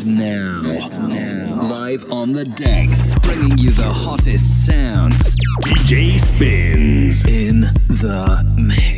And now, live on the decks, bringing you the hottest sounds. DJ Spinz in the mix.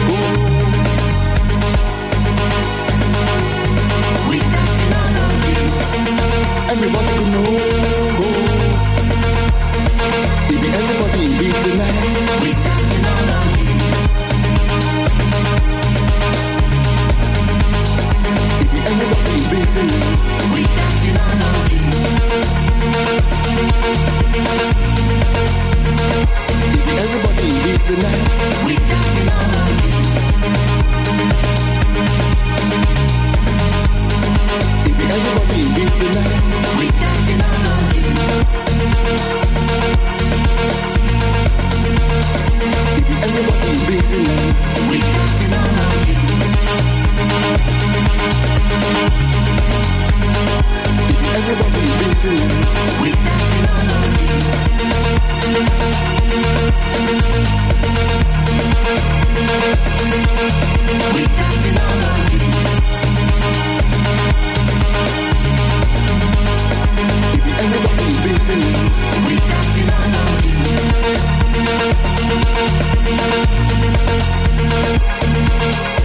I think impose myself on the public. everything you say, and everything you do, and everything you want, and everything you get. Everybody Everybody beats the night. The night. Everybody. We on you. We'll be right back.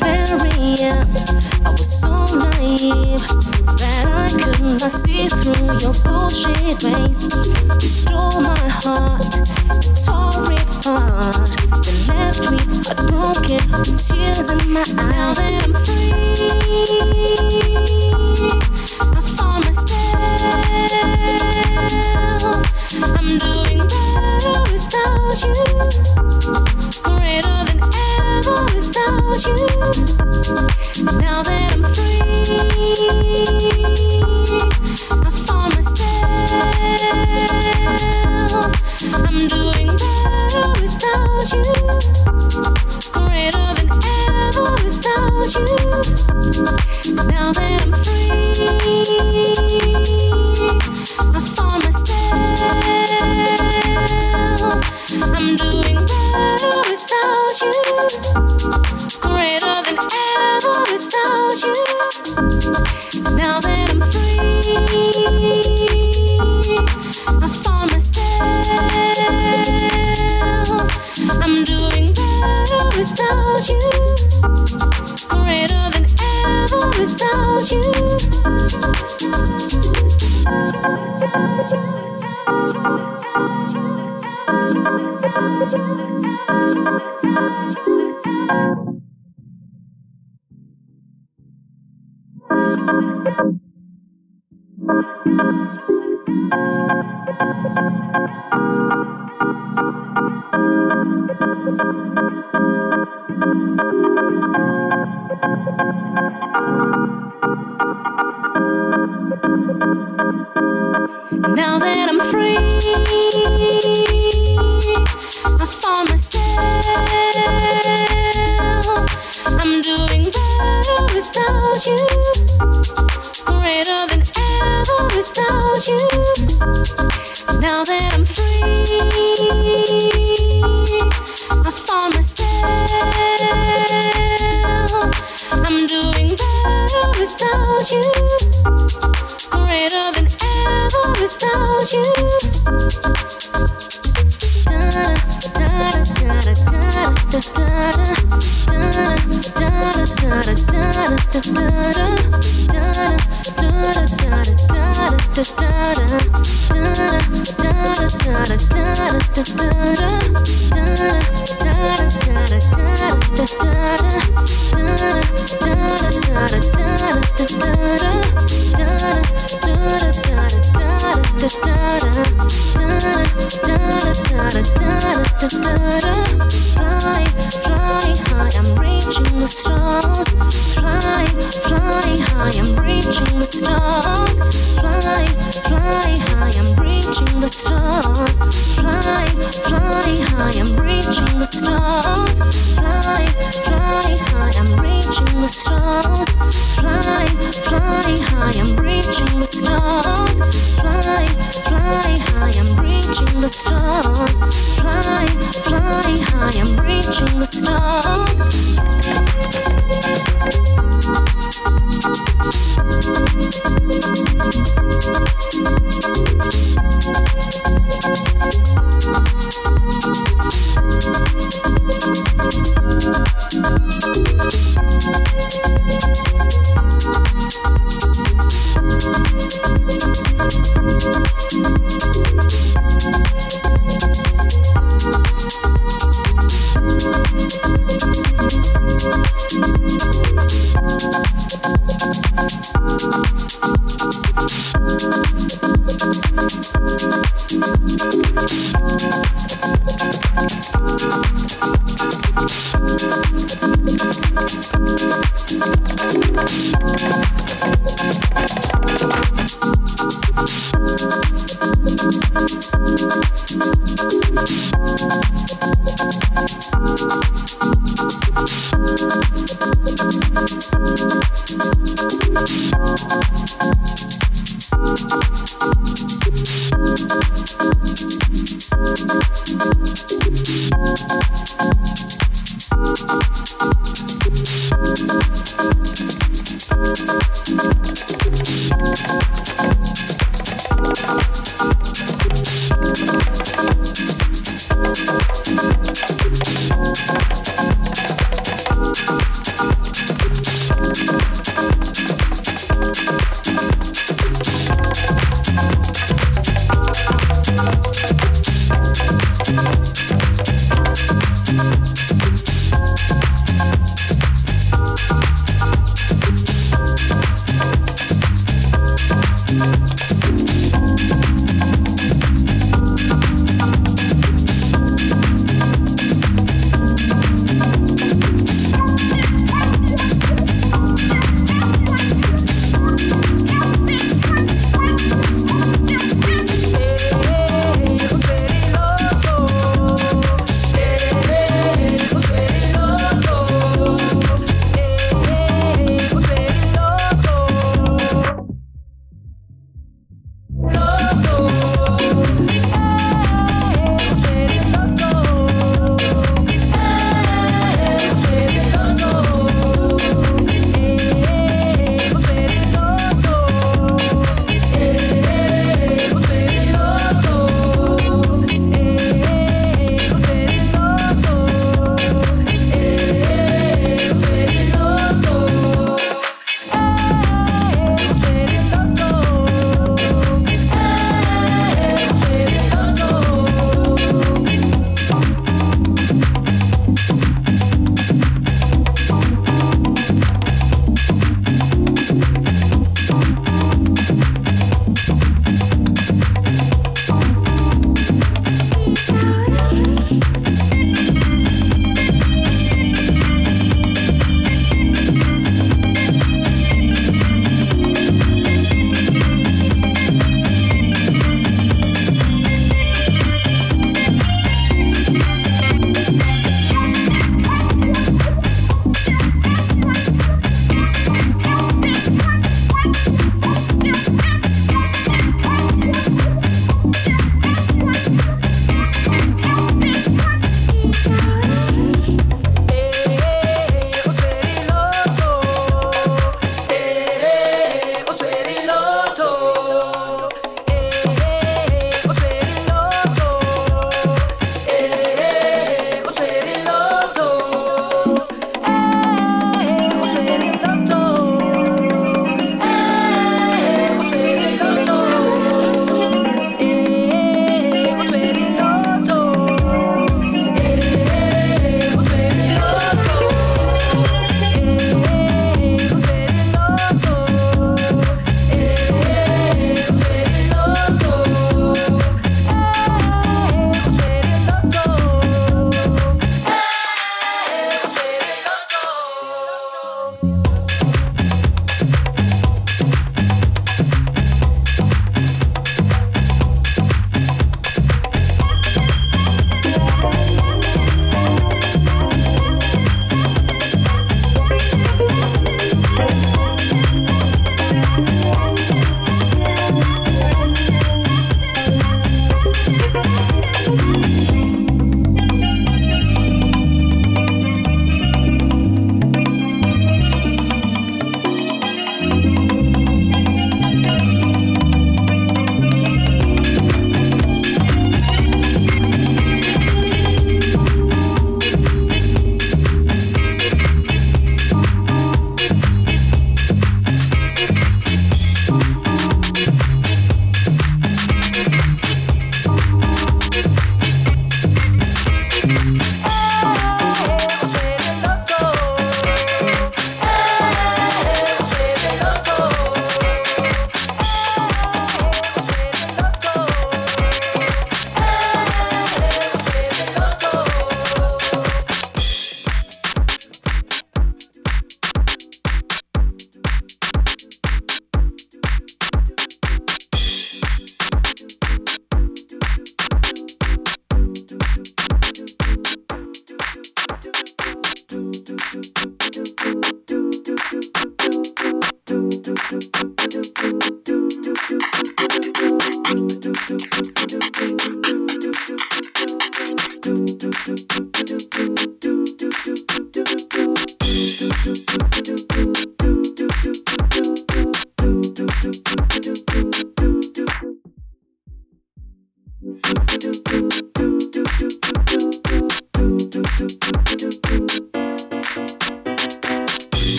I was so naive that I could not see through your bullshit face. You stole my heart, left me heartbroken, tears in my eyes. Now that I'm free. Now that I'm free.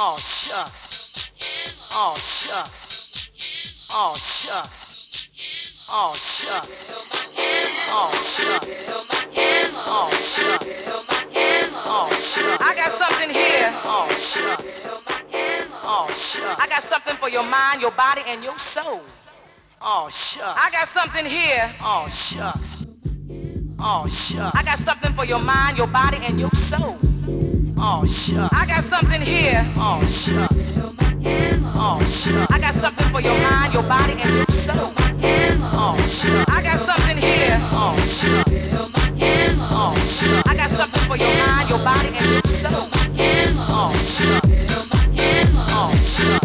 Everybody lives the night. We Everybody busy. We Oh shucks. Oh shucks. Oh shucks. I got something here. Oh shucks. Oh shucks. I got something for your mind, your body, and your soul. Oh shucks. I got something here. Oh shucks. Oh shucks. I got something for your mind, your body, and your soul. Oh shucks. I got something here. Oh shucks. Oh shucks. I got something for your mind, your body, and your soul. Oh shucks. I got something here. Oh shucks. Oh shucks. I got something for your mind, your body, and your soul. Oh shucks. Oh shucks.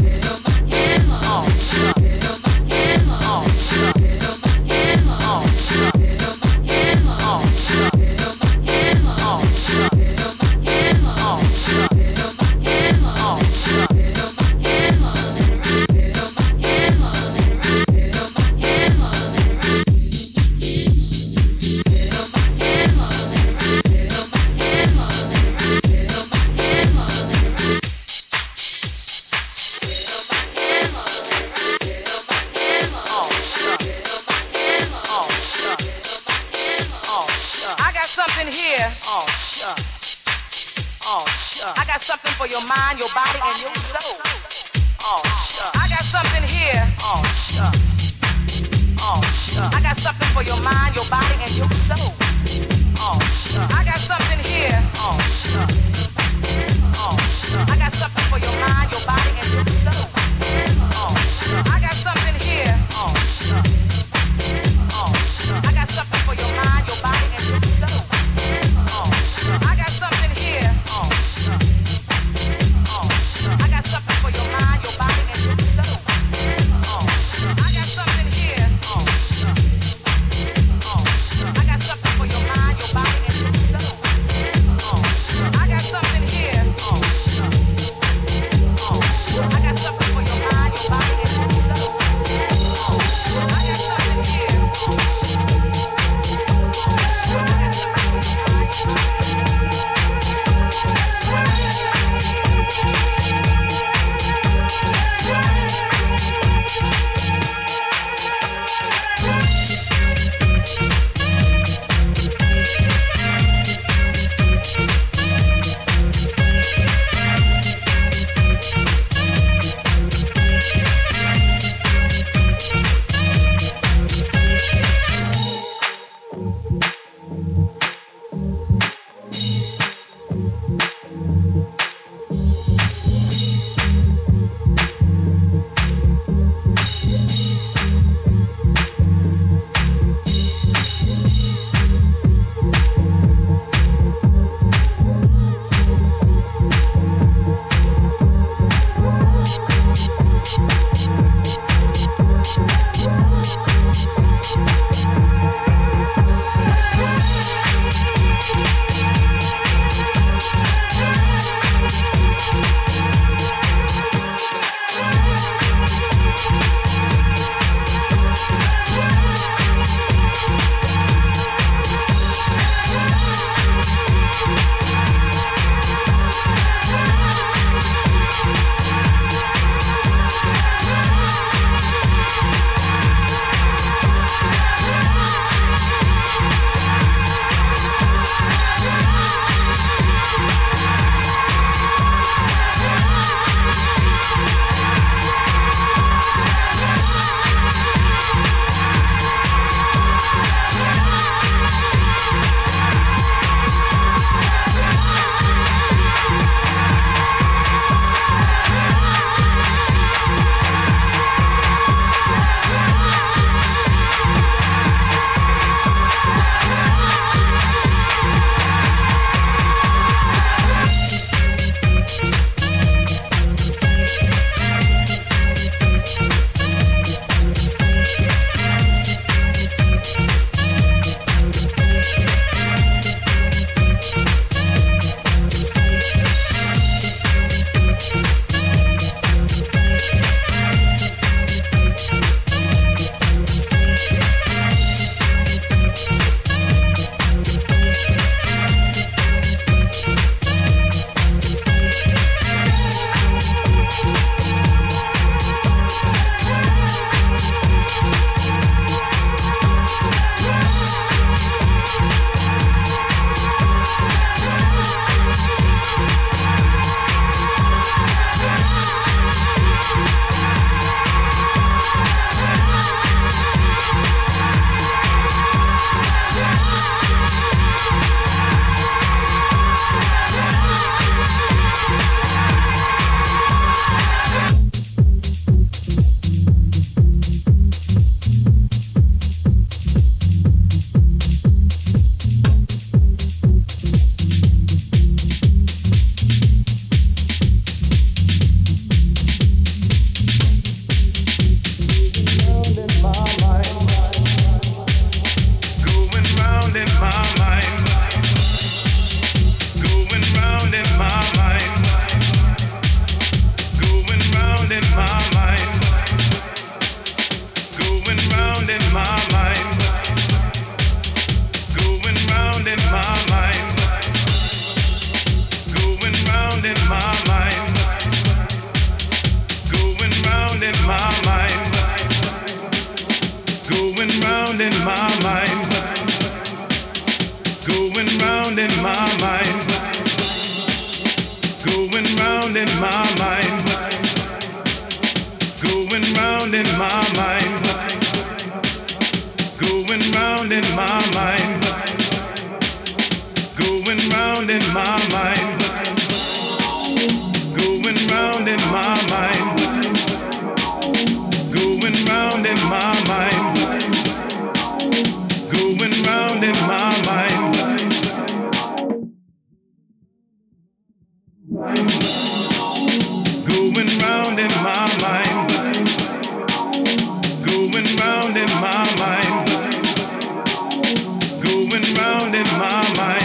Going round in my mind.